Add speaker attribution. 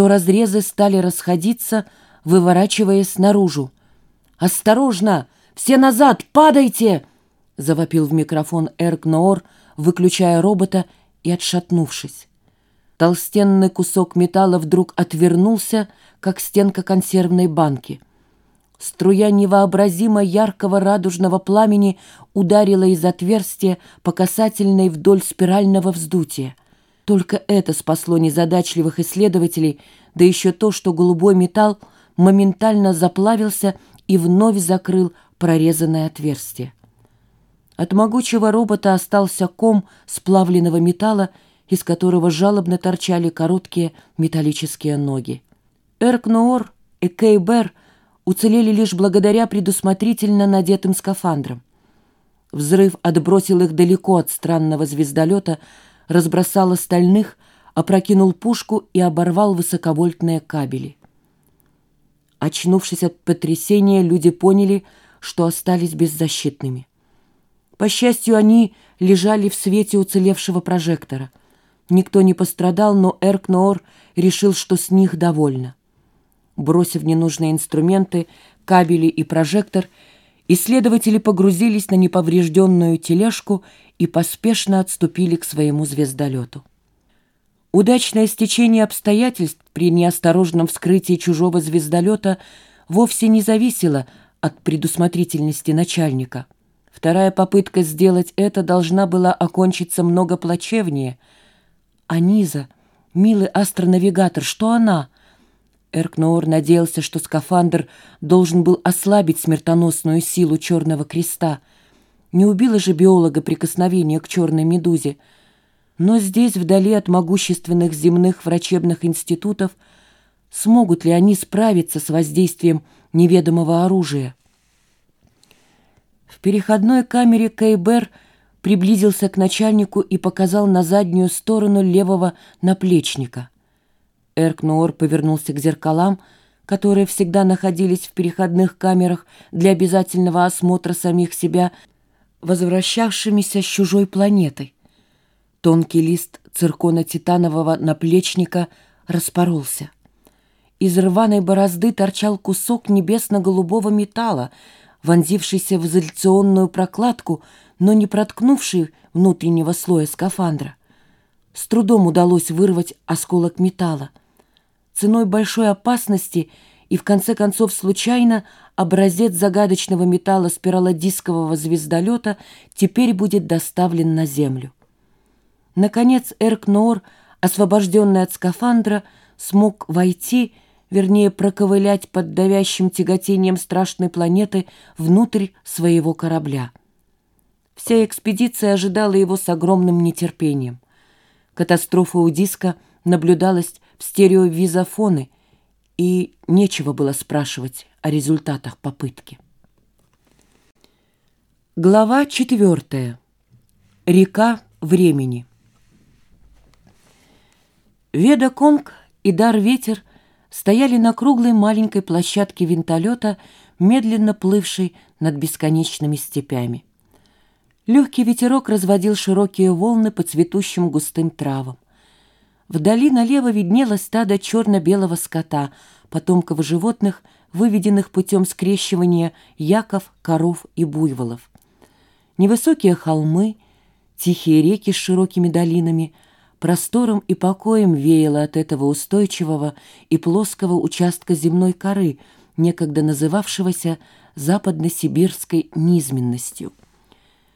Speaker 1: то разрезы стали расходиться, выворачиваясь наружу. «Осторожно! Все назад! Падайте!» — завопил в микрофон Эрк Ноор, выключая робота и отшатнувшись. Толстенный кусок металла вдруг отвернулся, как стенка консервной банки. Струя невообразимо яркого радужного пламени ударила из отверстия по касательной вдоль спирального вздутия. Только это спасло незадачливых исследователей, да еще то, что голубой металл моментально заплавился и вновь закрыл прорезанное отверстие. От могучего робота остался ком сплавленного металла, из которого жалобно торчали короткие металлические ноги. Эркноор и Кейбер уцелели лишь благодаря предусмотрительно надетым скафандрам. Взрыв отбросил их далеко от странного звездолета, разбросал остальных, опрокинул пушку и оборвал высоковольтные кабели. Очнувшись от потрясения, люди поняли, что остались беззащитными. По счастью, они лежали в свете уцелевшего прожектора. Никто не пострадал, но Эркноор решил, что с них довольно. Бросив ненужные инструменты, кабели и прожектор, исследователи погрузились на неповрежденную тележку и поспешно отступили к своему звездолету. Удачное стечение обстоятельств при неосторожном вскрытии чужого звездолета вовсе не зависело от предусмотрительности начальника. Вторая попытка сделать это должна была окончиться много плачевнее. А Низа, милый астронавигатор, что она? Эркноор надеялся, что скафандр должен был ослабить смертоносную силу Черного Креста. Не убило же биолога прикосновение к черной медузе — но здесь, вдали от могущественных земных врачебных институтов, смогут ли они справиться с воздействием неведомого оружия? В переходной камере Кейбер приблизился к начальнику и показал на заднюю сторону левого наплечника. Эркнуор повернулся к зеркалам, которые всегда находились в переходных камерах для обязательного осмотра самих себя, возвращавшимися с чужой планеты. Тонкий лист циркона-титанового наплечника распоролся. Из рваной борозды торчал кусок небесно-голубого металла, вонзившийся в изоляционную прокладку, но не проткнувший внутреннего слоя скафандра. С трудом удалось вырвать осколок металла. Ценой большой опасности и, в конце концов, случайно образец загадочного металла спиралодискового звездолета теперь будет доставлен на Землю. Наконец Эркнор, освобожденный от скафандра, смог войти, вернее, проковылять под давящим тяготением страшной планеты внутрь своего корабля. Вся экспедиция ожидала его с огромным нетерпением. Катастрофа у диска наблюдалась стереовизофоны, и нечего было спрашивать о результатах попытки. Глава четвертая. Река времени. Веда Конг и Дар Ветер стояли на круглой маленькой площадке винтолета, медленно плывшей над бесконечными степями. Легкий ветерок разводил широкие волны по цветущим густым травам. Вдали налево виднелось стадо черно-белого скота, потомков животных, выведенных путем скрещивания яков, коров и буйволов. Невысокие холмы, тихие реки с широкими долинами — Простором и покоем веяло от этого устойчивого и плоского участка земной коры, некогда называвшегося западно-сибирской низменностью –